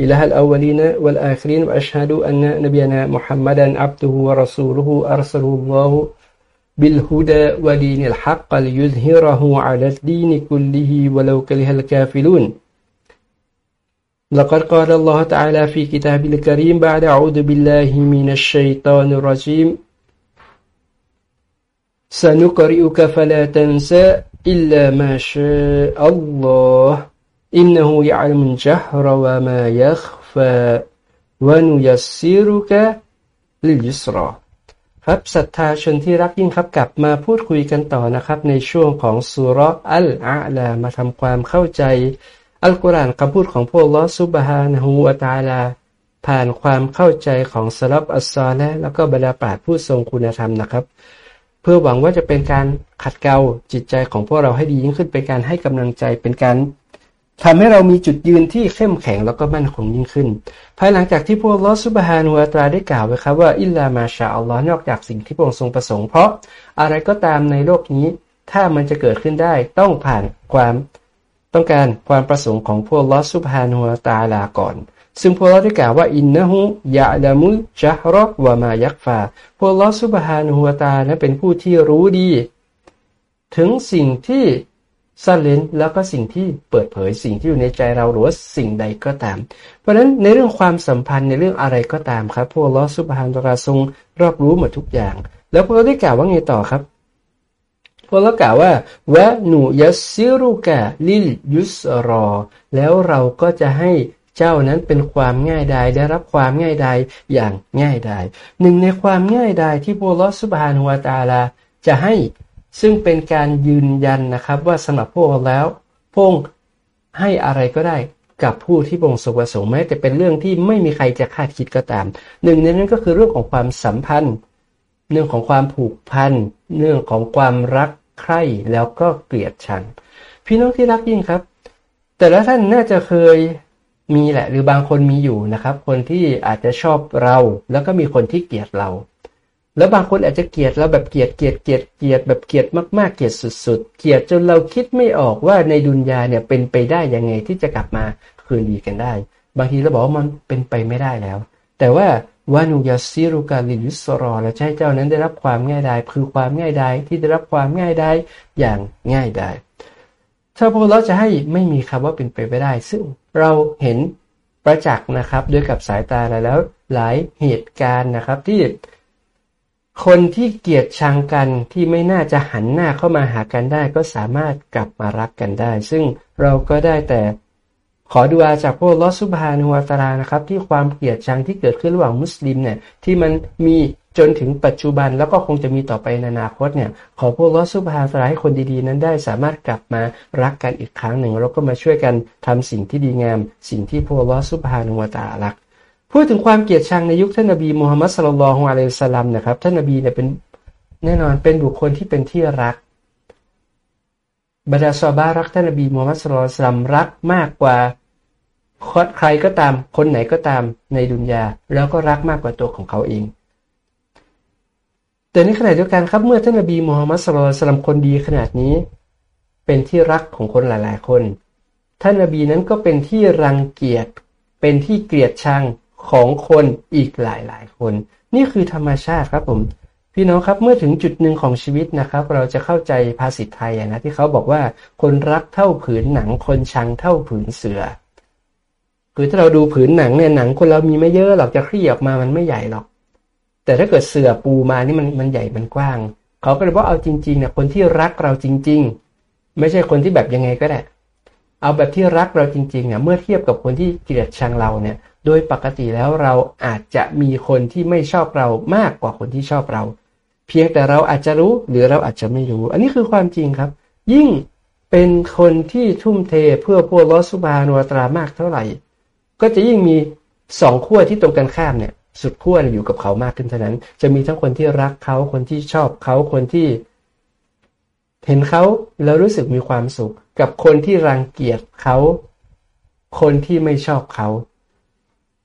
إله الأولين والآخرين وأشهد أن نبينا محمدا عبده ورسوله أرسله الله بالهدى ودين الحق ليظهره على الدين كله ولو كره الكافرون لقد قال الله تعالى في كتابه الكريم بعد أعوذ بالله من الشيطان الرجيم سنقرئك فلا تنسى إلا ما شاء الله. إنه يعلم الجهر وما يخفى ونيسرك لليسرى ครับศรัทธาชนที่รักยิ่งครับกลับมาพูดคุยกันต่อนะครับในช่วงของสุรอัลอาลามาทำความเข้าใจ อัลกุรอานคำพูดของพวกลอสุบฮานะฮูวาตาลา ผ่านความเข้าใจของสลับอัสซอและแล้วก็บรรดาปราชญ์ผู้ทรงคุณธรรมนะครับ เพื่อหวังว่าจะเป็นการขัดเกลาจิตใจของพวกเราให้ดียิ่งขึ้นเป็นการให้กำลังใจเป็นการ ทำให้เรามีจุดยืนที่เข้มแข็งแล้วก็มั่นคงยิ่งขึ้น ภายหลังจากที่พวกลอสุบฮานุอัตราได้กล่าวไว้ครับว่าอิลลามาชาอัลลอฮ์นอกจากสิ่งที่พระองค์ทรงประสงค์ เพราะอะไรก็ตามในโลกนี้ ถ้ามันจะเกิดขึ้นได้ต้องผ่านความต้องการความประสงค์ของพวกลอสุบฮานุอัตาลาก่อน ซึ่งพวกเราได้กล่าวว่าอินนะฮูยะลามุจฮรอกวามายักฟาพวกลอสุบฮานุอัตานั้นเป็นผู้ที่รู้ดี ถึงสิ่งที่ ซ่อนเลนแล้วก็สิ่งที่เปิดเผยสิ่งที่อยู่ในใจเราหรือว่าสิ่งใดก็ตาม เพราะฉะนั้นในเรื่องความสัมพันธ์ในเรื่องอะไรก็ตามครับพวกลอสุบฮานตราทรงรอบรู้หมดทุกอย่าง แล้วพวกเราได้กล่าวว่าไงต่อครับพวกเรากล่าวว่าวะหนูยัสซิรุกะลิลยุสรอ แล้วเราก็จะให้เจ้านั้นเป็นความง่ายดายได้รับความง่ายดายอย่างง่ายดายหนึ่งในความง่ายดายที่พวกลอสุบฮานหัวตาลาจะให้ ซึ่งเป็นการยืนยันนะครับว่าสำหรับพวกเราแล้วพงให้อะไรก็ได้กับผู้ที่พงสประสงค์แม้แต่เป็นเรื่องที่ไม่มีใครจะคาดคิดก็ตาม หนึ่งในนั้นก็คือเรื่องของความสัมพันธ์ เรื่องของความผูกพันเรื่องของความรักใคร่แล้วก็เกลียดชังพี่น้องที่รักยิ่งครับ แต่ละท่านน่าจะเคยมีแหละ หรือบางคนมีอยู่นะครับ คนที่อาจจะชอบเรา แล้วก็มีคนที่เกลียดเรา แล้วบางคนอาจจะเกลียดเราแบบเกลียดเกลียดเกลียดเกลียดแบบเกลียดมากๆเกลียดสุด ๆ เกลียดจนเราคิดไม่ออกว่าในดุนยาเนี่ยเป็นไปได้ยังไงที่จะกลับมาคืนดีกันได้ บางทีเราบอกว่ามันเป็นไปไม่ได้แล้ว แต่ว่าวานุยาซิรุกาลิยุสรอและใช้เจ้านั้นได้รับความง่ายดายคือความง่ายดายที่ได้รับความง่ายดายอย่างง่ายดายถ้าพวกเราจะให้ไม่มีคำว่าเป็นไปไม่ได้ ซึ่งเราเห็นประจักษ์นะครับด้วยกับสายตาแล้วหลายเหตุการณ์นะครับที่ คนที่เกลียดชังกันที่ไม่น่าจะหันหน้าเข้ามาหากันได้ ก็สามารถกลับมารักกันได้ ซึ่งเราก็ได้แต่ขอดูอาจากพวกลอสุบานุวาตรานะครับ ที่ความเกลียดชังที่เกิดขึ้นระหว่างมุสลิมเนี่ยที่มันมีจนถึงปัจจุบันแล้วก็คงจะมีต่อไปในอนาคตเนี่ย ขอพวกลอสุบฮานุวาตราให้คนดีๆ นั้นได้สามารถกลับมารักกันอีกครั้งหนึ่งแล้วก็มาช่วยกันทำสิ่งที่ดีงาม สิ่งที่พวกลอสุบฮานุวาตารัก พูดถึงความเกลียดชังในยุคท่านนบีมูฮัมมัดสุลลัลฮวาเลสลัมนะครับท่านนบีเนี่ยเป็นแน่นอนเป็นบุคคลที่เป็นที่รักบรรดาซอบารักท่านนบีมูฮัมมัดสุลลัลสลัมรักมากกว่าใครก็ตามคนไหนก็ตามในดุนยาแล้วก็รักมากกว่าตัวของเขาเอง แต่ในขณะเดียวกันครับเมื่อท่านนบีมูฮัมมัดสุลลัลสลัมคนดีขนาดนี้ เป็นที่รักของคนหลาย ๆ คน ท่านนบีนั้นก็เป็นที่รังเกียจเป็นที่เกลียดชัง ของคนอีกหลายหลายคน นี่คือธรรมชาติครับผม พี่น้องครับเมื่อถึงจุดหนึ่งของชีวิตนะครับ เราจะเข้าใจภาษิตไทยนะที่เขาบอกว่าคนรักเท่าผืนหนังคนชังเท่าผืนเสือคือถ้าเราดูผืนหนังเนี่ยหนังคนเรามีไม่เยอะหรอกจะคลี่ออกมามันไม่ใหญ่หรอก แต่ถ้าเกิดเสือปูมานี่มันมันใหญ่มันกว้าง เขาก็เลยบอกเอาจริงๆนี่ยคนที่รักเราจริง ๆ ไม่ใช่คนที่แบบยังไงก็ได้เอาแบบที่รักเราจริงๆเนี่ยเมื่อเทียบกับคนที่เกลียดชังเราเนี่ย โดยปกติแล้วเราอาจจะมีคนที่ไม่ชอบเรามากกว่าคนที่ชอบเรา เพียงแต่เราอาจจะรู้หรือเราอาจจะไม่รู้ อันนี้คือความจริงครับ ยิ่งเป็นคนที่ทุ่มเทเพื่อพวกลอสุบานุตรามากเท่าไหร่ ก็จะยิ่งมีสองขั้วที่ตรงกันข้ามเนี่ย สุดขั้วอยู่กับเขามากขึ้นเท่านั้น จะมีทั้งคนที่รักเขาคนที่ชอบเขาคนที่เห็นเขาแล้วรู้สึกมีความสุข กับคนที่รังเกียจเขา คนที่ไม่ชอบเขา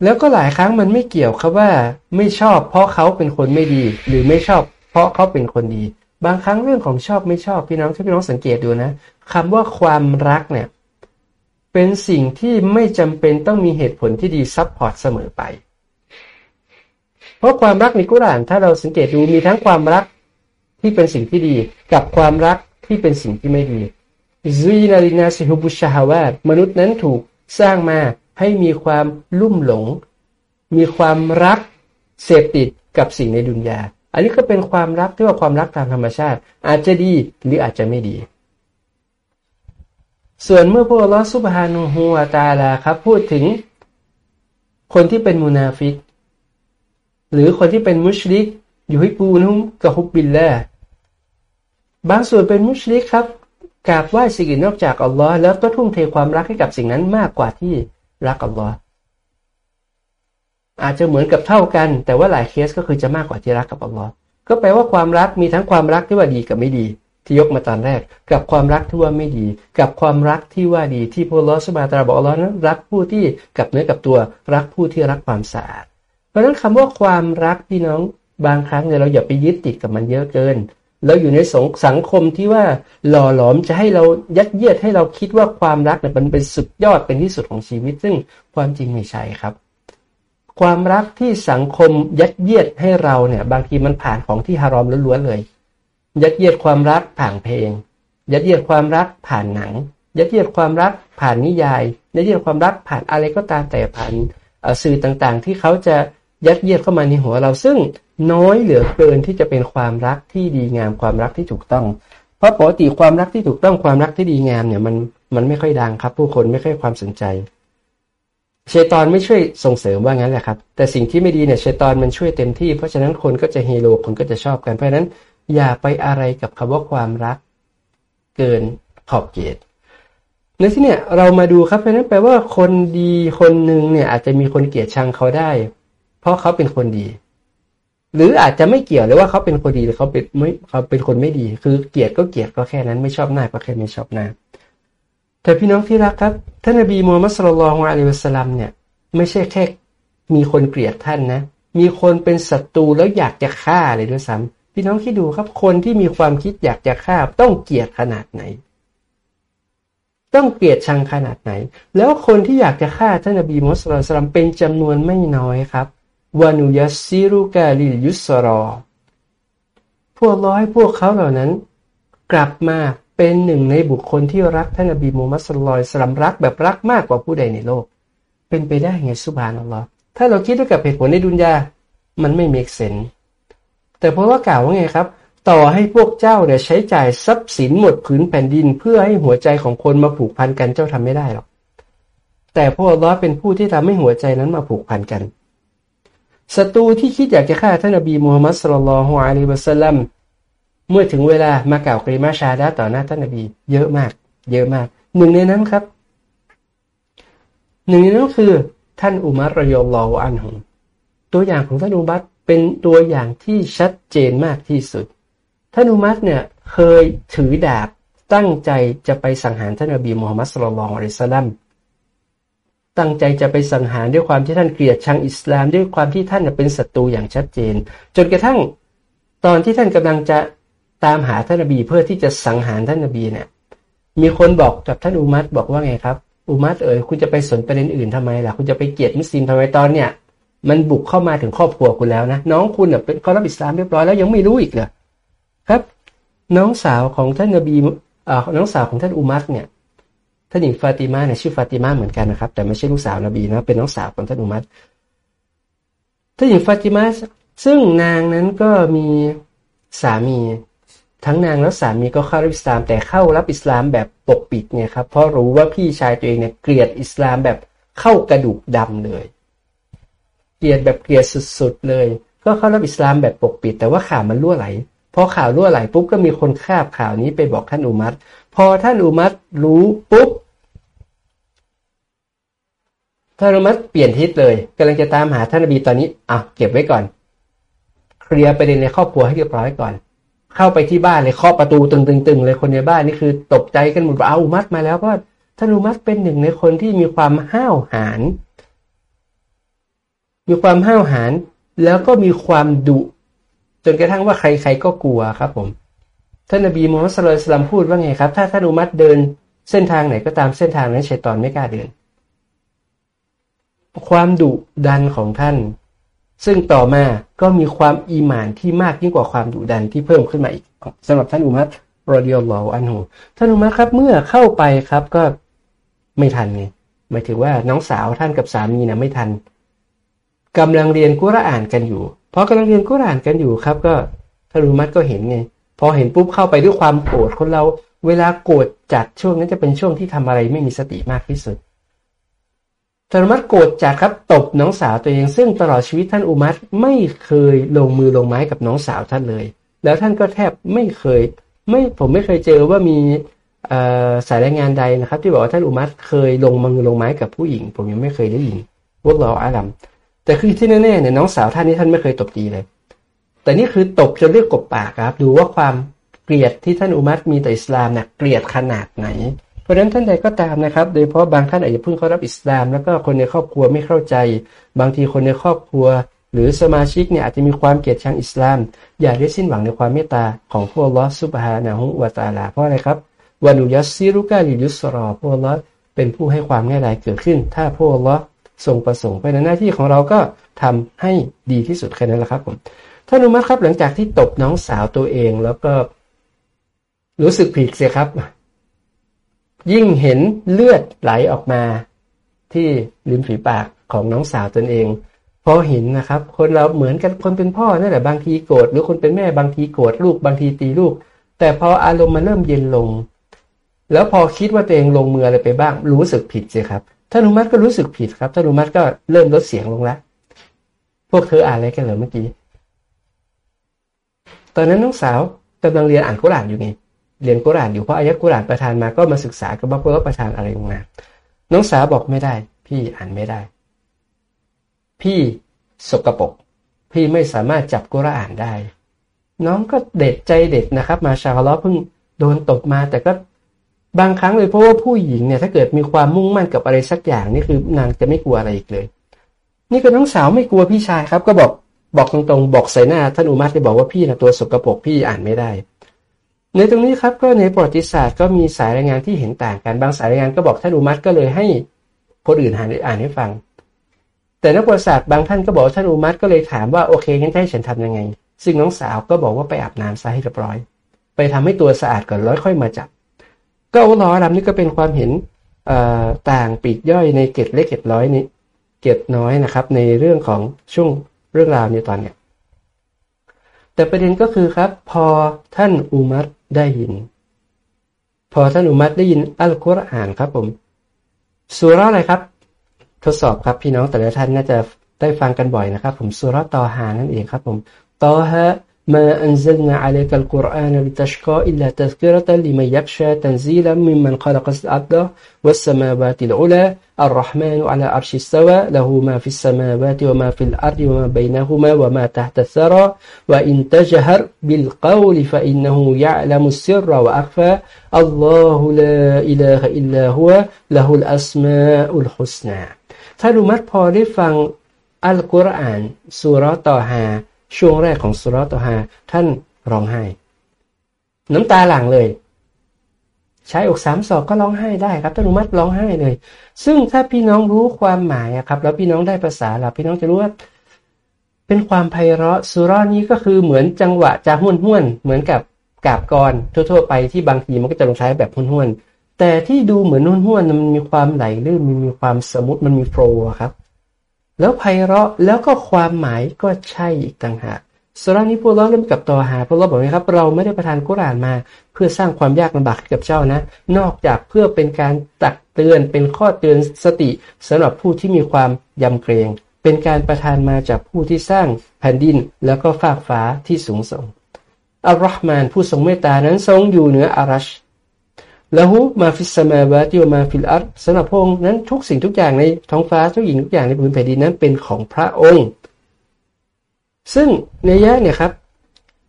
แล้วก็หลายครั้งมันไม่เกี่ยวครับว่า ไม่ชอบเพราะเขาเป็นคนไม่ดี หรือไม่ชอบเพราะเขาเป็นคนดี บางครั้งเรื่องของชอบไม่ชอบพี่น้องที่พี่น้องสังเกตดูนะคำว่าความรักเนี่ยเป็นสิ่งที่ไม่จำเป็นต้องมีเหตุผลที่ดีซับพอร์ตเสมอไป เพราะความรักในกุรานถ้าเราสังเกตดูมีทั้งความรักที่เป็นสิ่งที่ดี กับความรักที่เป็นสิ่งที่ไม่ดีซุยนาลินาซิฮุบุชฮาวาดมนุษย์นั้นถูกสร้างมา ให้มีความลุ่มหลง มีความรักเสพติดกับสิ่งในดุนยา อันนี้ก็เป็นความรักที่ว่าความรักตามธรรมชาติ อาจจะดีหรืออาจจะไม่ดี ส่วนเมื่อพระองค์อัลลอฮ์ سبحانه وتعالى ครับ พูดถึงคนที่เป็นมุนาฟิก หรือคนที่เป็นมุชริก อยู่ให้ปูนุ่มกับฮุบบิลละบางส่วนเป็นมุชลิกครับกราบไหว้สิ่งอื่นนอกจากอัลลอฮ์แล้วก็ทุ่มเทความรักให้กับสิ่งนั้นมากกว่าที่ รักอัลลอฮ์อาจจะเหมือนกับเท่ากัน แต่ว่าหลายเคสก็คือจะมากกว่าที่รักกับอัลลอฮ์ก็แปลว่าความรักมีทั้งความรักที่ว่าดีกับไม่ดี ที่ยกมาตอนแรก กับความรักที่ว่าไม่ดี กับความรักที่ว่าดีที่พระลอสบาตราบอกอัลลอฮ์นั้นรักผู้ที่กับเนื้อกับตัวรักผู้ที่รักความสะอาดเพราะฉะนั้นคำว่าความรักพี่น้องบางครั้งเนี่ยเราอย่าไปยึดติดกับมันเยอะเกิน เราอยู่ในสงสังคมที่ว่าหล่อหลอมจะให้เรายัดเยียดให้เราคิดว่าความรักเนี่ยมันเป็นสุดยอดเป็นที่สุดของชีวิต ซึ่งความจริงไม่ใช่ครับ ความรักที่สังคมยัดเยียดให้เราเนี่ย บางทีมันผ่านของที่ฮารอมล้วนๆเลย ยัดเยียดความรักผ่านเพลง ยัดเยียดความรักผ่านหนัง ยัดเยียดความรักผ่านนิยาย ยัดเยียดความรักผ่านอะไรก็ตามแต่ผ่านสื่อต่างๆ ที่เขาจะยัดเยียดเข้ามาในหัวเราซึ่ง น้อยเหลือเกินที่จะเป็นความรักที่ดีงามความรักที่ถูกต้อง เพราะปกติความรักที่ถูกต้องความรักที่ดีงามเนี่ยมันมันไม่ค่อยดังครับ ผู้คนไม่ค่อยความสนใจเชตอนไม่ช่วยส่งเสริมว่างั้นแหละครับ แต่สิ่งที่ไม่ดีเนี่ยเชตอนมันช่วยเต็มที่ เพราะฉะนั้นคนก็จะเฮโลคนก็จะชอบกันเพราะฉะนั้น อย่าไปอะไรกับคำว่าความรักเกินขอบเขตในที่เนี่ยเรามาดูครับเพราะนั้นแปลว่าคนดีคนหนึ่งเนี่ยอาจจะมีคนเกลียดชังเขาได้ เพราะเขาเป็นคนดี หรืออาจจะไม่เกี่ยวเลยว่าเขาเป็นคนดีหรือเขาเป็นไม่เขาเป็นคนไม่ดี คือเกลียดก็เกลียดก็แค่นั้นไม่ชอบหน้าก็แค่ไม่ชอบหน้าแต่พี่น้องที่รักครับท่านนบีมูฮัมมัดสุลลัลของอะลัยวสลัมเนี่ยไม่ใช่แค่มีคนเกลียดท่านนะ มีคนเป็นศัตรูแล้วอยากจะฆ่าเลยด้วยซ้ำพี่น้องคิดดูครับคนที่มีความคิดอยากจะฆ่าต้องเกลียดขนาดไหน ต้องเกลียดชังขนาดไหน แล้วคนที่อยากจะฆ่าท่านนบีมูฮัมมัดสุลลัลเป็นจำนวนไม่น้อยครับ วานุยัสซิรุกาลิยุสรอ พวกร้อยพวกเขาเหล่านั้น กลับมาเป็นหนึ่งในบุคคลที่รักท่านอบีมูมมัสลลัยสลัมรักแบบรักมากกว่าผู้ใดในโลก เป็นไปได้ไงسبحان الله ถ้าเราคิดด้วยกับเหตุผลในดุนยา มันไม่ make sense แต่เพราะว่ากล่าวว่าไงครับ ต่อให้พวกเจ้าเนี่ยใช้จ่ายทรัพย์สินหมดผืนแผ่นดิน เพื่อให้หัวใจของคนมาผูกพันกันเจ้าทำไม่ได้หรอก แต่พระองค์อัลลอฮ์เป็นผู้ที่ทำให้หัวใจนั้นมาผูกพันกัน ศัตรูที่คิดอยากจะฆ่าท่านอบีมูฮัมมัดสุลลัลฮุอะลัยวะสัลลัมเมื่อถึงเวลามากล่าวกรีมาชาดาต่อหน้าท่านอบี เยอะมาก เยอะมาก หนึ่งในนั้นครับ หนึ่งในนั้นคือท่านอุมัรรยลลอฮอันฮุตัวอย่างของท่านอุมัรเป็นตัวอย่างที่ชัดเจนมากที่สุด ท่านอุมัรเนี่ยเคยถือดาบตั้งใจจะไปสังหารท่านอบีมูฮัมมัดสุลลัลอะลัยฮิสซาลัม ตั้งใจจะไปสังหารด้วยความที่ท่านเกลียดชังอิสลามด้วยความที่ท่านเป็นศัตรูอย่างชัดเจน จนกระทั่งตอนที่ท่านกำลังจะตามหาท่านนบีเพื่อที่จะสังหารท่านนบีเนี่ย มีคนบอกกับท่านอุมัตบอกว่าไงครับ อุมัตเอ๋ยคุณจะไปสนประเด็นอื่นทำไมล่ะ คุณจะไปเกลียดมุสลิมทำไมตอนเนี่ย มันบุกเข้ามาถึงครอบครัวคุณแล้วนะ น้องคุณเนี่ยเป็นคอรับอิสลามเรียบร้อยแล้วยังไม่รู้อีกเหรอครับ น้องสาวของท่านนบีอ่าน้องสาวของท่านอุมัตเนี่ย ท่านหญิงฟาติมาเนี่ยชื่อฟาติมาเหมือนกันนะครับ แต่ไม่ใช่ลูกสาวนบีนะ เป็นน้องสาวของท่านอุมัตท่านหญิงฟาติมาซึ่งนางนั้นก็มีสามี ทั้งนางและสามีก็เข้ารับอิสลาม แต่เข้ารับอิสลามแบบปกปิดเนี่ยครับเพราะรู้ว่าพี่ชายตัวเองเนี่ยเกลียดอิสลามแบบเข้ากระดูกดำเลย เกลียดแบบเกลียดสุดๆเลย ก็เข้ารับอิสลามแบบปกปิด แต่ว่าข่าวมันรั่วไหลพอข่าวรั่วไหลปุ๊บก็มีคนคาบข่าวนี้ไปบอกท่านอุมัต พอท่านอุมัตรู้ปุ๊บท่านอุมัตเปลี่ยนทิศเลยกำลังจะตามหาท่านนบีตอนนี้อะเก็บไว้ก่อน เคลียร์ประเด็นในครอบครัวให้เรียบร้อยก่อน เข้าไปที่บ้านเลยเคาะประตูตึงๆเลยคนในบ้านนี่คือตกใจกันหมดว่าเอาอุมัตมาแล้วเพราะท่านอุมัตเป็นหนึ่งในคนที่มีความห้าวหาญมีความห้าวหาญแล้วก็มีความดุจนกระทั่งว่าใครๆก็กลัวครับผม ท่านนบีมูฮัมมัดสุลตัลพูดว่าไงครับ ถ้าท่านอุมัตเดินเส้นทางไหนก็ตามเส้นทางนั้นชัยตอนไม่กล้าเดิน ความดุดันของท่าน ซึ่งต่อมาก็มีความอีหมานที่มากยิ่งกว่าความดุดันที่เพิ่มขึ้นมาอีกสำหรับท่านอุมัตรอดิยัลลอฮอันหูท่านอุมัตครับ เมื่อเข้าไปครับก็ไม่ทันไงหมายถึงว่าน้องสาวท่านกับสามีนะไม่ทันกำลังเรียนกุรอานกันอยู่พอกำลังเรียนกุรอานกันอยู่ครับ ก็ท่านอุมัตก็เห็นไง พอเห็นปุ๊บเข้าไปด้วยความโกรธคนเราเวลาโกรธจัดช่วงนั้นจะเป็นช่วงที่ทำอะไรไม่มีสติมากที่สุดท่านอุมัตโกรธจัดครับตบน้องสาวตัวเองซึ่งตลอดชีวิตท่านอุมัตไม่เคยลงมือลงไม้กับน้องสาวท่านเลย แล้วท่านก็แทบไม่เคย ไม่ผมไม่เคยเจอว่ามีสายรายงานใดนะครับ ที่บอกว่าท่านอุมัตเคยลงมือลงไม้กับผู้หญิง ผมยังไม่เคยได้ยินพวกเราอาลัมแต่คือที่แน่ๆเนี่ยน้องสาวท่านนี้ท่านไม่เคยตบตีเลย แต่นี่คือตบจนเรียกกบปากครับ ดูว่าความเกลียดที่ท่านอุมัตมีต่ออิสลามนี่ยเกลียดขนาดไหน เพราะฉะนั้นท่านใดก็ตามนะครับ โดยเพราะบางท่านอาจจะเพิ่งเข้ารับอิสลาม แล้วก็คนในครอบครัวไม่เข้าใจ บางทีคนในครอบครัว หรือสมาชิกเนี่ยอาจจะมีความเกลียดชังอิสลาม อย่าได้สิ้นหวังในความเมตตาของพวกลอสุบฮานะฮุวาตาลาเพราะอะไรครับวานุยัสซิรุกาลิยุสรอพวกลอเป็นผู้ให้ความง่ายดายเกิดขึ้น ถ้าพวกลอทรงประสงค์ไปในหน้าที่ของเราก็ทำให้ดีที่สุดแค่นั้นแหละครับผม ท่านอุมัตครับหลังจากที่ตบน้องสาวตัวเองแล้วก็รู้สึกผิดเสียครับ ยิ่งเห็นเลือดไหลออกมาที่ริมฝีปากของน้องสาวตนเองพอเห็นนะครับ คนเราเหมือนกันคนเป็นพ่อนั่นแหละบางทีโกรธหรือคนเป็นแม่บางทีโกรธลูกบางทีตีลูก แต่พออารมณ์มันเริ่มเย็นลง แล้วพอคิดว่าตัวเองลงมืออะไรไปบ้าง รู้สึกผิดสิครับท่านอุมัตก็รู้สึกผิดครับท่านอุมัตก็เริ่มลดเสียงลงแล้วพวกเธออ่านอะไรกันเหรอเมื่อกี้ ตอนนั้นน้องสาวกำลังเรียนอ่านกุรานอยู่ไงเรียนกุรานอยู่เพราะอายะกุรานประทานมาก็มาศึกษากับว่าพระประทานอะไรลงมาน้องสาวบอกไม่ได้ พี่อ่านไม่ได้ พี่สกรปรกพี่ไม่สามารถจับกุรานได้ น้องก็เด็ดใจเด็ดนะครับ มาชาลอเพิ่งโดนตบมาแต่ก็บางครั้งเลยเพราะว่าผู้หญิงเนี่ยถ้าเกิดมีความมุ่งมั่นกับอะไรสักอย่างนี่คือนางจะไม่กลัวอะไรอีกเลย นี่ก็น้องสาวไม่กลัวพี่ชายครับ ก็บอก บอกตรงๆ บอกใส่หน้าท่านอุมัตจะบอกว่าพี่นะตัวสกรปรกพี่อ่านไม่ได้ ในตรงนี้ครับก็ในประวัติศาสตร์ก็มีสายรายงานที่เห็นต่างกันบางสายรายงานก็บอกท่านอุมัตก็เลยให้คนอื่นอ่านอ่านให้ฟัง แต่นักประวัติศาสตร์บางท่านก็บอกท่านอุมัตก็เลยถามว่าโอเคงั้นให้ฉันทํำยังไง ซึ่งน้องสาวก็บอกว่าไปอาบน้ำซะให้เรียบร้อย ไปทำให้ตัวสะอาดก่อนแล้วค่อยมาจับ ก็อัลลอฮ์ลำนี่ก็เป็นความเห็นต่างปีกย่อยในเกตเล็กเกตร้อยนี้เกตน้อยนะครับ ในเรื่องของช่วง เรื่องราวในตอนเนี้ยแต่ประเด็นก็คือครับ พอท่านอุมัตได้ยิน พอท่านอุมัตได้ยินอัลกุรอานครับผมสุราอะไรครับ ทดสอบครับพี่น้องแต่ละท่านน่าจะได้ฟังกันบ่อยนะครับ ผมสุราตอฮานั่นเองครับ ผมตอฮะ ما أنزلنا عليك القرآن لتشقى إلا تذكرة لمن يخشى تنزيلا ممن خلق الأرض والسماوات العلى الرحمن على عرش استوى له ما في السماوات وما في الأرض وما بينهما وما تحت الثرى وإن تجهر بالقول فإنه يعلم السر وأخفى الله لا إله إلا هو له الأسماء الحسنى ถ้ารู้มัดพอได้ฟังอัลกุรอานสุรต่อฮา ช่วงแรกของสุรตฮาท่านร้องไห้ น้ำตาหลั่งเลย ใช้อกสามศอกก็ร้องไห้ได้ครับท่านอุมัตร้องไห้เลย ซึ่งถ้าพี่น้องรู้ความหมายครับ แล้วพี่น้องได้ภาษาแล้วพี่น้องจะรู้ว่าเป็นความไพเราะสุรนี้ก็คือเหมือนจังหวะจะห้วนห้วนเหมือนกับกาบกรทั่ว ๆ ไปที่บางทีมันก็จะลงใช้แบบห้วนห้วนแต่ที่ดูเหมือนห้วนห้วนมันมีความไหลลื่นมันมีความสมุทมันมีโฟล์ครับ แล้วไพเราะแล้วก็ความหมายก็ใช่อีกต่างหากสุรานี้พวกเราเริ่มกับต่อหาพวกเราบอกไหมครับ เราไม่ได้ประทานกุรานมา เพื่อสร้างความยากลำบากให้กับเจ้านะ นอกจากเพื่อเป็นการตักเตือนเป็นข้อเตือนสติสำหรับผู้ที่มีความยำเกรง เป็นการประทานมาจากผู้ที่สร้างแผ่นดินแล้วก็ฟากฟ้าที่สูงส่งอัรเราะห์มานผู้ทรงเมตตานั้นทรงอยู่เหนืออะรัช له ما في السماوات وما في الأرض สำหรับพระองค์นั้นทุกสิ่งทุกอย่างในท้องฟ้าทุกอย่างทุกอย่างในพื้นแผ่นดินนั้นเป็นของพระองค์ ซึ่งในอายะเนี่ยครับ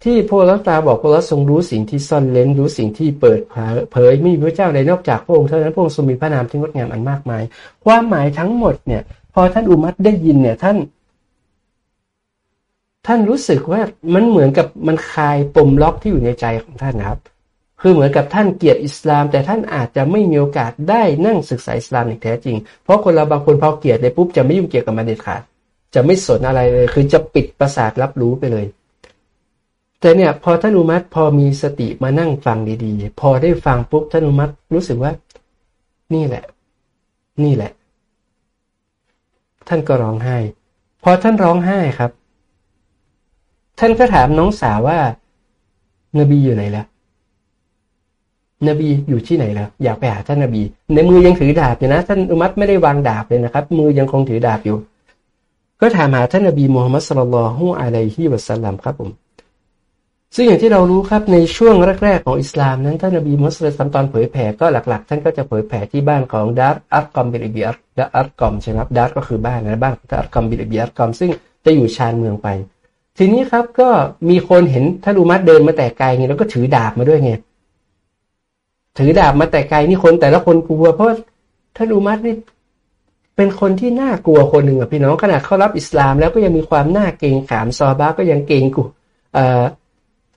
ที่พระอัลลอฮ์ตะอาลาบอกพระอัลลอฮ์ทรงรู้สิ่งที่ซ่อนเล้นรู้สิ่งที่เปิดเผยไม่มีพระเจ้าใดนอกจากพระองค์เท่านั้นพระองค์ทรงมีพระนามที่งดงามอันมากมาย ความหมายทั้งหมดเนี่ย พอท่านอุมัตได้ยินเนี่ยท่าน ท่านรู้สึกว่ามันเหมือนกับมันคลายปมล็อกที่อยู่ในใจของท่านนะครับ คือเหมือนกับท่านเกียรติอิสลาม แต่ท่านอาจจะไม่มีโอกาสได้นั่งศึกษาอิสลามอย่างแท้จริง เพราะคนเราบางคนพอเกียรติเลยปุ๊บจะไม่ยุ่งเกี่ยวกับมันเด็ดขาดจะไม่สนอะไรเลย คือจะปิดประสาทรับรู้ไปเลย แต่เนี่ยพอท่านอุมัตพอมีสติมานั่งฟังดีๆ พอได้ฟังปุ๊บท่านอุมัตรู้สึกว่า นี่แหละ นี่แหละ ท่านก็ร้องไห้ พอท่านร้องไห้ครับ ท่านก็ถามน้องสาวว่า นบีอยู่ไหนแล้ว นบีอยู่ที่ไหนแล้วอยากไปหาท่านนบี ในมือยังถือดาบอยู่นะ ท่านอุมัตไม่ได้วางดาบเลยนะครับ มือยังคงถือดาบอยู่ ก็ถามหาท่านนบีมูฮัมมัดสุลลัลฮุอะลัยฮิวะสัลลัมครับผม ซึ่งอย่างที่เรารู้ครับในช่วงแรก ๆ ของอิสลามนั้นท่านนบีมุสลิมตอนเผยแผ่ก็หลัก ๆ ท่านก็จะเผยแผ่ที่บ้านของดาร์อัลอัรกอมบินอบิลดาร์อัลอัรกอมใช่ไหมครับ دار ก็คือบ้านนะบ้านของดาร์อัลอัรกอมบินอบิลอัรกอมซึ่งจะอยู่ชานเมืองไป ทีนี้ครับก็มีคนเห็นท่านอุมัรเดินมาแต่ไกลไงแล้วก็ถือดาบมาด้วยไง ถือดาบมาแต่ไกลนี่คนแต่ละคนกลัว เพราะท่านอุมัรนี่เป็นคนที่น่ากลัวคนหนึ่งอะพี่น้องขนาดเขารับอิสลาม แล้วก็ยังมีความน่าเกรงขามซอฮาบะก็ยังเกรงกูเอ่อ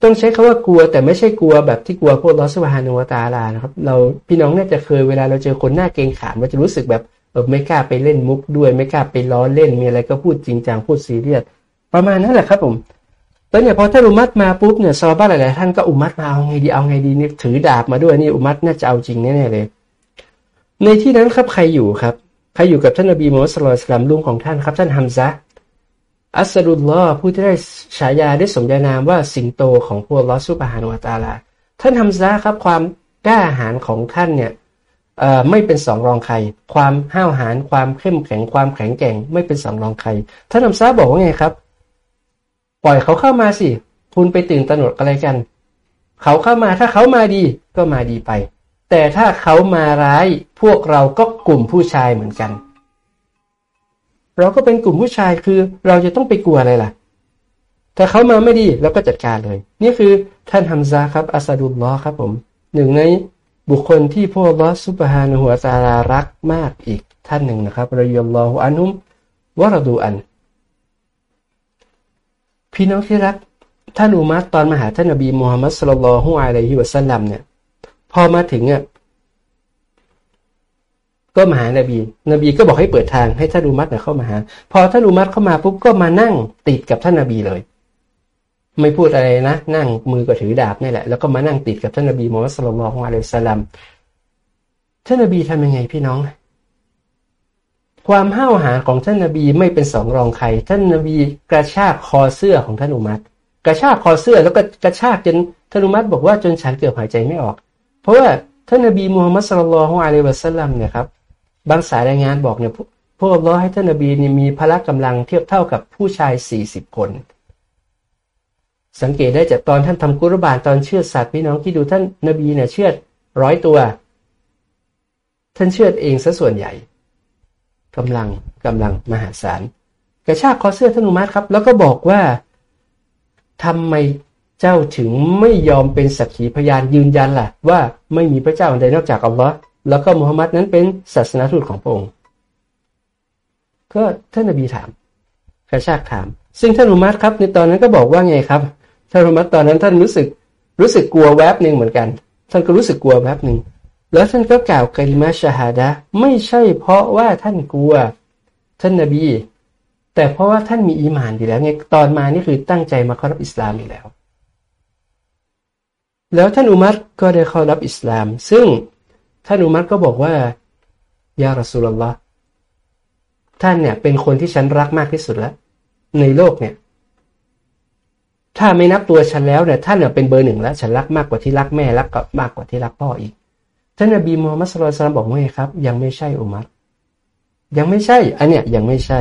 ต้องใช้คาว่ากลัวแต่ไม่ใช่กลัวแบบที่กลัวพวกลอสวาฮานุวตาลานะครับ เราพี่น้องน่าจะเคยเวลาเราเจอคนหน้าเกรงขามเราจะรู้สึกแบบเออไม่กล้าไปเล่นมุกด้วย ไม่กล้าไปล้อเล่นมีอะไรก็พูดจริงจังพูดซีเรียสประมาณนั้นแหละครับผม แล้วเนี่ยพอท่านอุมัตมาปุ๊บเนี่ยซอบ้าหลายๆท่านก็อุมัตมาเอาไงดีเอาไงดีนี่ถือดาบมาด้วยนี่อุมัตน่าจะเอาจริงแน่ๆเลย ในที่นั้นครับใครอยู่ครับใครอยู่กับท่านนบีมูฮัมมัดสุลตัลลุงของท่านครับ ท่านฮัมซะอัสดุลลอฮ์ผู้ที่ได้ฉายาได้สมญานามว่าสิงโตของพวกลอสุบฮานุวตาลา ท่านฮัมซะครับความกล้าหาญของท่านเนี่ยไม่เป็นสองรองใคร ความห้าวหาญความเข้มแข็งความแข็งแกร่ง ไม่เป็นสองรองใครท่านฮัมซะบอกว่าไงครับ ปล่อยเขาเข้ามาสิ คุณไปตื่นตระหนกอะไรกัน เขาเข้ามาถ้าเขามาดีก็มาดีไป แต่ถ้าเขามาร้ายพวกเราก็กลุ่มผู้ชายเหมือนกัน เราก็เป็นกลุ่มผู้ชายคือเราจะต้องไปกลัวอะไรล่ะ ถ้าเขามาไม่ดีเราก็จัดการเลย นี่คือท่านฮัมซาครับอัสดุลลอครับผมหนึ่งในบุคคลที่พวกลอสุบฮานุหัวตารารักมากอีกท่านหนึ่งนะครับรยมลอฮุอันุมวะรดูอัน พี่น้องที่รัก ท่านอุมัตตอนมาหาท่านนบีมูฮัมมัดสุลลัลฮุอะลัยฮิวะสัลลัมเนี่ย พอมาถึงอะก็มาหานบี นบีก็บอกให้เปิดทางให้ท่านอุมัตเนี่ยเข้ามาหา พอท่านอุมัตเข้ามาปุ๊บก็มานั่งติดกับท่านนบีเลย ไม่พูดอะไรนะ นั่งมือก็ถือดาบนี่แหละ แล้วก็มานั่งติดกับท่านนบีมูฮัมมัดสุลลัลฮุอะลัยฮิวะสัลลัมท่านนบีทำยังไงพี่น้อง ความห้าวหาญของท่านนบีไม่เป็นสองรองใคร ท่านนบีกระชากคอเสื้อของท่านอุมัตกระชากคอเสื้อแล้วก็กระชากจนท่านอุมัตบอกว่าจนฉันเกือบหายใจไม่ออก เพราะว่าท่านนบีมูฮัมมัดสุลลัลของอะลัยวะสัลลัมเนี่ยครับบางสายรายงานบอกเนี่ยพวกล้อให้ท่านนบีนี่มีพละกำลังเทียบเท่ากับผู้ชายสี่สิบคน สังเกตได้จากตอนท่านทำกุรบานตอนเชื่อสัตว์พี่น้องที่ดูท่านนบีเนี่ยเชื่อร้อยตัว ท่านเชื่อเองซะส่วนใหญ่ กำลังกำลังมหาศาลกระชากคอเสื้อธนุมัติครับ แล้วก็บอกว่าทำไมเจ้าถึงไม่ยอมเป็นสักขีพยานยืนยันล่ะ ว่าไม่มีพระเจ้าใดนอกจากอัลลอฮ์แล้วก็มุฮัมมัดนั้นเป็นศาสนาทูตของพระองค์ ก็ท่านนบีถามกระชากถาม ซึ่งท่านอุมัตครับ ในตอนนั้นก็บอกว่าไงครับท่านอุมัตตอนนั้นท่านรู้สึกรู้สึกกลัวแวบหนึ่งเหมือนกัน ท่านก็รู้สึกกลัวแวบหนึ่ง แล้วท่านก็กล่าวกลิมาชาฮาดะไม่ใช่เพราะว่าท่านกลัว ท่านนบี แต่เพราะว่าท่านมีอีมานอยู่แล้วไงตอนมานี่คือตั้งใจมาเข้ารับอิสลามอยู่แล้ว แล้วท่านอุมัรก็ได้เข้ารับอิสลาม ซึ่งท่านอุมัรก็บอกว่ายารสุลลอฮ์ท่านเนี่ยเป็นคนที่ฉันรักมากที่สุดแล้ว ในโลกเนี่ย ถ้าไม่นับตัวฉันแล้วเนี่ยท่านเนี่ยเป็นเบอร์หนึ่งแล้ว ฉันรักมากกว่าที่รักแม่รักก็มากกว่าที่รักพ่ออีก ท่านนบีมูฮัมมัดสุลตัลบอกว่าไงครับ ยังไม่ใช่อุมัรยังไม่ใช่ อันเนี้ยยังไม่ใช่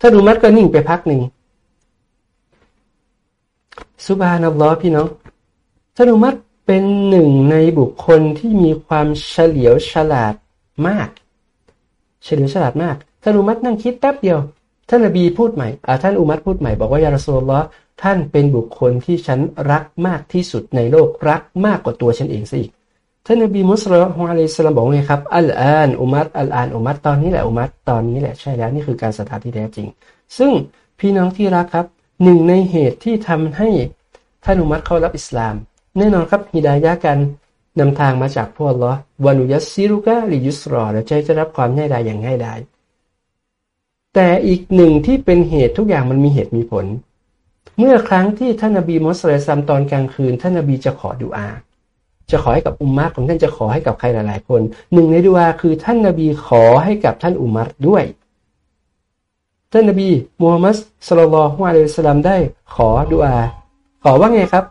ถ้าอุมัรก็นิ่งไปพักหนึ่งสุบานัลลอฮ์พี่น้องท่านอุมัรเป็นหนึ่งในบุคคลที่มีความเฉลียวฉลาดมาก เฉลียวฉลาดมากท่านอุมัตนั่งคิดแป๊บเดียว ท่านอบีพูดใหม่ท่านอุมัตพูดใหม่บอกว่ายารโซลละท่านเป็นบุคคลที่ฉันรักมากที่สุดในโลกรักมากกว่าตัวฉันเองสิ ท่านนบีมุสลิมฮะลัยสลามบอกไงครับอัลอานอุมัตอัลอานอุมัตตอนนี้แหละอุมัตตอนนี้แหละใช่แล้วนี่คือการศรัทธาที่แท้จริง ซึ่งพี่น้องที่รักครับหนึ่งในเหตุที่ทำให้ท่านอุมัตเข้ารับอิสลาม แน่นอนครับฮิดายะกันนำทางมาจากพวกลอวานุยัสซิรุกะลิยุสรอและใจจะรับความง่ายดายอย่างง่ายดายแต่อีกหนึ่งที่เป็นเหตุทุกอย่างมันมีเหตุมีผล เมื่อครั้งที่ท่านนบีมุสลิมตอนกลางคืนท่านนบีจะขอดุอา จะขอให้กับอุมมะของท่านจะขอให้กับใครหลาย ๆ คน หนึ่งในดุอาคือท่านนบีขอให้กับท่านอุมัรด้วย ท่านนบีมูฮัมมัดสลลัลฮวาเลสลามได้ขอดุอา ขอว่าไงครับ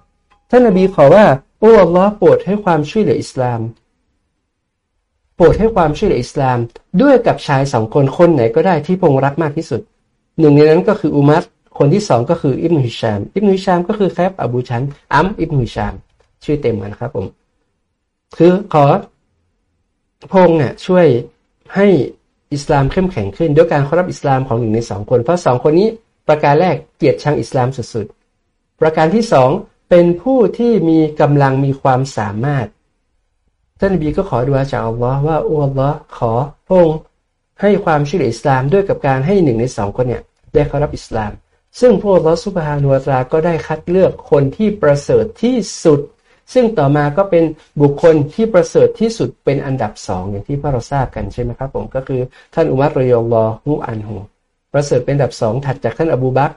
ท่านนบีขอว่าโอ้อัลลอฮ์โปรดให้ความช่วยเหลืออิสลาม โปรดให้ความช่วยเหลืออิสลาม ด้วยกับชายสองคนคนไหนก็ได้ที่พงรักมากที่สุด หนึ่งในนั้นก็คืออุมัรคนที่สองก็คืออิบนุฮิชาม อิบนุฮิชามก็คือแคบอบูชันอัมอิบนุฮิชาม ชื่อเต็มนะครับผม คือขอพงเนี่ยช่วยให้อิสลามเข้มแข็งขึ้นด้วยการเคารพอิสลามของหนึ่งในสองคน เพราะสองคนนี้ประการแรกเกลียรติชังอิสลามสุดๆ ประการที่สองเป็นผู้ที่มีกำลังมีความสามารถท่านบีก็ขอดูอาจากอัลลอฮ์ว่าอัลลอฮ์ขอพงให้ความช่วยเหลืออิสลามด้วยกับการให้หนึ่งในสองคนเนี่ยได้เคารพอิสลาม ซึ่งพวกลอสุบฮานุวตราก็ได้คัดเลือกคนที่ประเสริฐที่สุด ซึ่งต่อมาก็เป็นบุคคลที่ประเสริฐที่สุดเป็นอันดับสองอย่างที่พวกเราทราบกันใช่ไหมครับผมก็คือท่านอุมัรรยองลอฮุอันฮูประเสริฐเป็นอันดับสองถัดจากท่านอบูบัก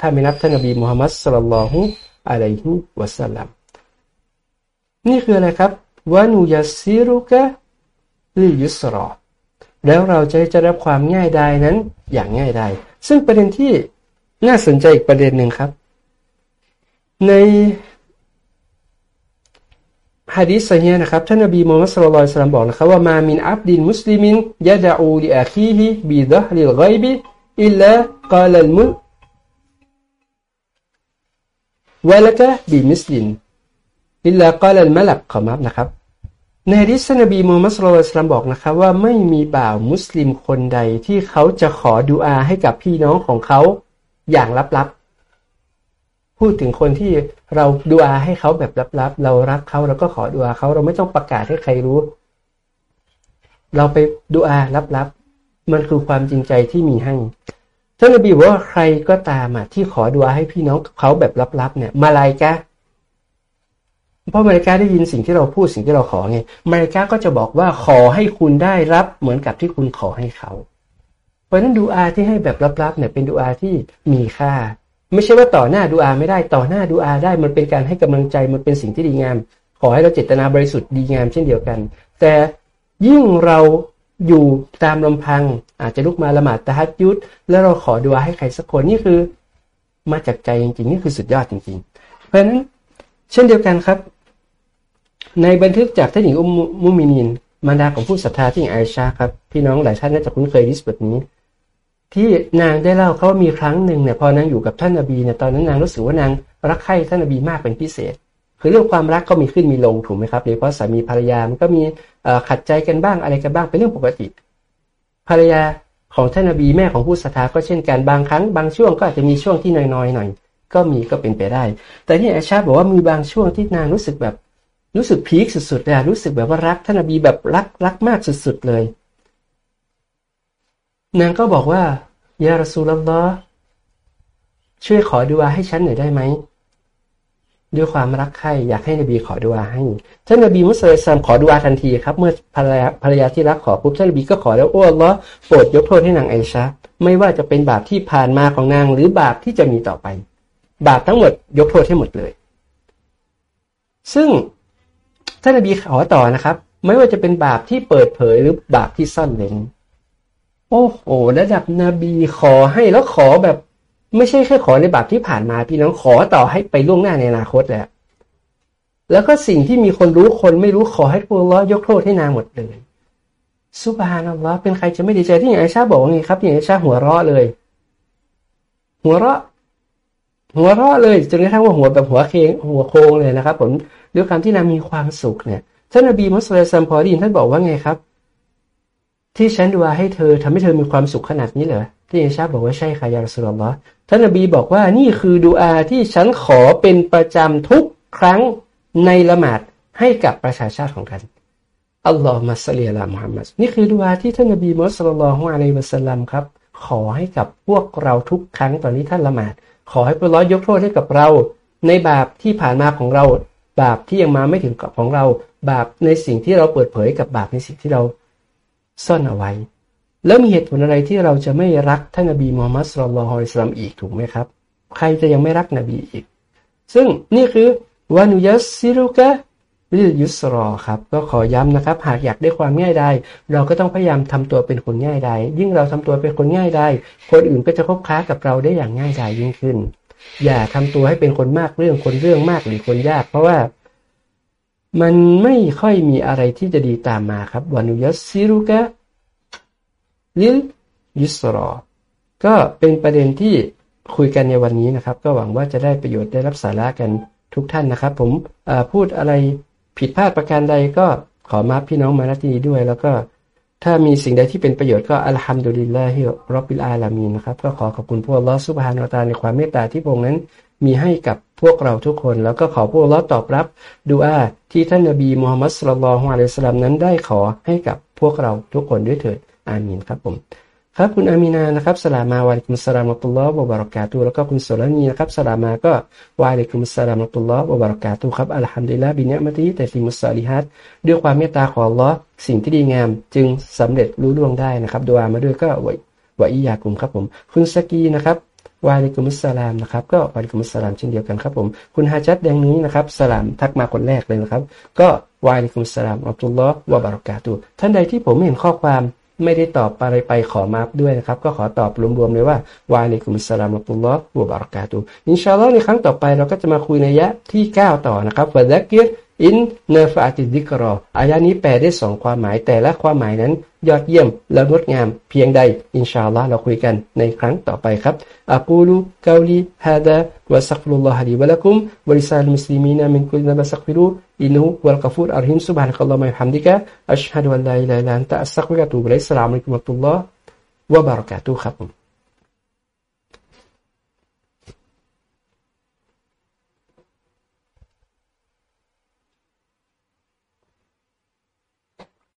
ถ้าไม่นับท่านอบีมุฮัมมัดสุลลัลฮุอะลัยฮิวะสัลลัมนี่คืออะไรครับونيسرك لليسرى แล้วเราจะจะรับความง่ายดายนั้นอย่างง่ายดายซึ่งประเด็นที่น่าสนใจอีกประเด็นหนึ่งครับ ใน ฮะดีษเนี่ยนะครับท่านนบีมูฮัมมัดصلى الله عليه وسلم บอกนะครับว่าما من عبد مسلم يدعو لأخيه بظهر الغيب إلا قال الملكวะละกะบิมิสลินอิลลากาลัลมะลักขอมับนะครับในฮะดีษนบีมูฮัมมัดสุลลัลสลามบอกนะครับว่าไม่มีบ่าวมุสลิมคนใดที่เขาจะขอดุอาให้กับพี่น้องของเขาอย่างลับๆ พูดถึงคนที่เราดูอาให้เขาแบบลับๆ เรารักเขาเราก็ขอดูอาเขาเราไม่ต้องประกาศให้ใครรู้ เราไปดูอาลับๆ มันคือความจริงใจที่มีให้ท่านนบีบอกว่าใครก็ตามอะที่ขอดูอาให้พี่น้องเขาแบบลับๆ เนี่ย มาลายกะเพราะมาลายกาได้ยินสิ่งที่เราพูดสิ่งที่เราขอไงมาลายกาก็จะบอกว่าขอให้คุณได้รับเหมือนกับที่คุณขอให้เขา เพราะนั้นดูอาที่ให้แบบลับๆเนี่ยเป็นดูอาที่มีค่า ไม่ใช่ว่าต่อหน้าดูอาไม่ได้ต่อหน้าดูอาได้มันเป็นการให้กำลังใจมันเป็นสิ่งที่ดีงาม ขอให้เราเจตนาบริสุทธิ์ดีงามเช่นเดียวกัน แต่ยิ่งเราอยู่ตามลำพัง อาจจะลุกมาละหมาดตะฮัดยุดแล้วเราขอดูอาให้ใครสักคนนี่คือ มาจากใจจริงๆนี่คือสุดยอดจริง ๆ เพราะฉะนั้นเช่นเดียวกันครับ ในบันทึกจากท่านหญิงอุมมุมินินมารดาของผู้ศรัทธาที่ไอชาครับพี่น้องหลายท่านน่าจะคุ้นเคยดิสบทนี้ ที่นางได้เล่าเขาว่ามีครั้งหนึ่งเนี่ยพอนางอยู่กับท่านนบีเนี่ยตอนนั้นนางรู้สึกว่านางรักใคร่ท่านนบีมากเป็นพิเศษ คือเรื่องความรักก็มีขึ้นมีลงถูกไหมครับโดยเฉพาะสามีภรรยามันก็มีขัดใจกันบ้างอะไรกันบ้างเป็นเรื่องปกติ ภรรยาของท่านนบีแม่ของผู้ศรัทธาก็เช่นกันบางครั้งบางช่วงก็อาจจะมีช่วงที่น้อยๆหน่อยก็มีก็เป็นไปได้ แต่ที่อาชาบอกว่ามีบางช่วงที่นางรู้สึกแบบรู้สึกพีคสุดๆเลยรู้สึกแบบว่ารักท่านนบีแบบรักรักมากสุดๆเลย นางก็บอกว่า ยารสูลัลลอฮ์ช่วยขอดุอาให้ฉันหน่อยได้ไหม ด้วยความรักใคร่อยากให้นบีขอดุอาให้ ท่านนบีมุสลิมขอดุอาทันทีครับ เมื่อภรรยาภรรยาที่รักขอปุ๊บท่านนบีก็ขอแล้วโอ้ลอโปรดยกโทษให้นางไอชาไม่ว่าจะเป็นบาปที่ผ่านมาของนางหรือบาปที่จะมีต่อไป บาปทั้งหมดยกโทษให้หมดเลย ซึ่งท่านนบีขอต่อนะครับ ไม่ว่าจะเป็นบาปที่เปิดเผยหรือบาปที่ซ่อนเร้น โอ้โหระดับนบีขอให้แล้วขอแบบ ไม่ใช่แค่ขอในบาปที่ผ่านมาพี่น้องขอต่อให้ไปล่วงหน้าในอนาคตแหละแล้วก็สิ่งที่มีคนรู้คนไม่รู้ขอให้พวกล้อยกโทษให้นางหมดเลยสุบฮานัลลอฮ์เป็นใครจะไม่ดีใจที่อย่างไอชาบอกว่าไงครับอย่างไอชาหัวเราะเลย หัวเราะ หัวเราะเลยจนกระทั่งว่าหัวแบบหัวเคงหัวโค้งเลยนะครับ ผมด้วยความที่นางมีความสุขเนี่ยท่านนบีมุสลิมพอดีนท่านบอกว่าไงครับ ที่ฉันดูอาให้เธอทำให้เธอมีความสุขขนาดนี้เหรอที่อิชาบอกว่าใช่ค่ะยาสุลลอฮ์ท่านนบีบอกว่านี่คือดูอาที่ฉันขอเป็นประจำทุกครั้งในละหมาดให้กับประชาชาติของท่านอัลลอฮ์มัสลิลามุฮัมมัดนี่คือดูอาที่ท่านนบีมุสลิมฮุอะลัยวะสัลลัมครับ ขอให้กับพวกเราทุกครั้งตอนนี้ท่านละหมาด ขอให้พระล้อยกโทษให้กับเรา ในบาปที่ผ่านมาของเรา บาปที่ยังมาไม่ถึงกับของเรา บาปในสิ่งที่เราเปิดเผยกับบาปในสิ่งที่เรา ซ่อนเอาไว้ แล้วมีเหตุผลอะไรที่เราจะไม่รักท่านนบีมูฮัมมัดสุลลัลฮอิสลามอีกถูกไหมครับ ใครจะยังไม่รักนบีอีก ซึ่งนี่คือวานุยัสซิรุกะลิลยุสรอครับ ก็ขอย้ำนะครับ หากอยากได้ความง่ายได้เราก็ต้องพยายามทำตัวเป็นคนง่ายได้ยิ่งเราทำตัวเป็นคนง่ายได้คนอื่นก็จะคบค้ากับเราได้อย่างง่ายดายยิ่งขึ้น อย่าทำตัวให้เป็นคนมากเรื่องคนเรื่องมากหรือคนยาก เพราะว่า มันไม่ค่อยมีอะไรที่จะดีตามมาครับวานุยัสซิรุกะลิลยุสรอ ก็เป็นประเด็นที่คุยกันในวันนี้นะครับ ก็หวังว่าจะได้ประโยชน์ได้รับสาระกันทุกท่านนะครับ ผมพูดอะไรผิดพลาดประการใดก็ขอมาพี่น้องมาณที่นี้ด้วย แล้วก็ถ้ามีสิ่งใดที่เป็นประโยชน์ก็อัลฮัมดุลิลลาฮิรับบิลอาลามีนะครับ ก็ขอขอบคุณพวกลอสุบฮานอตาในความเมตตาที่พระองค์นั้นมีให้กับ วกเราทุกคน แล้วก็ขอพวกเราตอบรับดูอาที่ท่านนบีมูฮัมมัดสุลลัลฮวาเลสลามนั้นได้ขอให้กับพวกเราทุกคนด้วยเถิดอามีนครับผมครับคุณอามีนานะครับสลามาวาลิกุมสลามอัตุลลอฮ์บารักาตุแล้วก็คุณโซลานีนะครับสลามาก็วาลิกุมสลามอัตุลลอฮ์บารักาตุครับอัลฮัมดุลิลลาบิเนะมะตีแต่สิมุสลิฮัดด้วยความเมตตาของอัลลอฮ์สิ่งที่ดีงามจึงสำเร็จรู้ล่วงได้นะครับดูอามาด้วยก็ววะอียากุมครับผม คุณสกีนะครับ วาลิกุมุสลามนะครับ ก็วาลิกุมุสลามเช่นเดียวกันครับผม คุณฮาจัดแดงนี้นะครับสลามทักมาคนแรกเลยนะครับ ก็วาลิกุมุสลามอัตุลลอฮ์วะบารักาตุท่านใดที่ผมเห็นข้อความไม่ได้ตอบอะไรไปขอมาด้วยนะครับ ก็ขอตอบรวมๆเลยว่าวาลิกุมสลามอัตุลลอฮ์วะบารักาตุอินชาอัลลอฮ์ในครั้งต่อไปเราก็จะมาคุยในยะที่ 9 ต่อนะครับฟะดักกิร إن نفعت الذكرى อายะนี้แปลได้สองความหมาย แต่ละความหมายนั้นยอดเยี่ยมและงดงามเพียงใด إن شاء الله เราคุยกันในครั้งต่อไปครับأقول قولي هذا وأستغفر الله لي ولكم ولسائر المسلمين من كل ذنب فاستغفروه إنه هو الغفور الرحيم سبحانك اللهم وبحمدك أشهد أن لا إله إلا أنت أستغفرك وأتوب إليك والسلام عليكم ورحمة الله وبركاته ครับ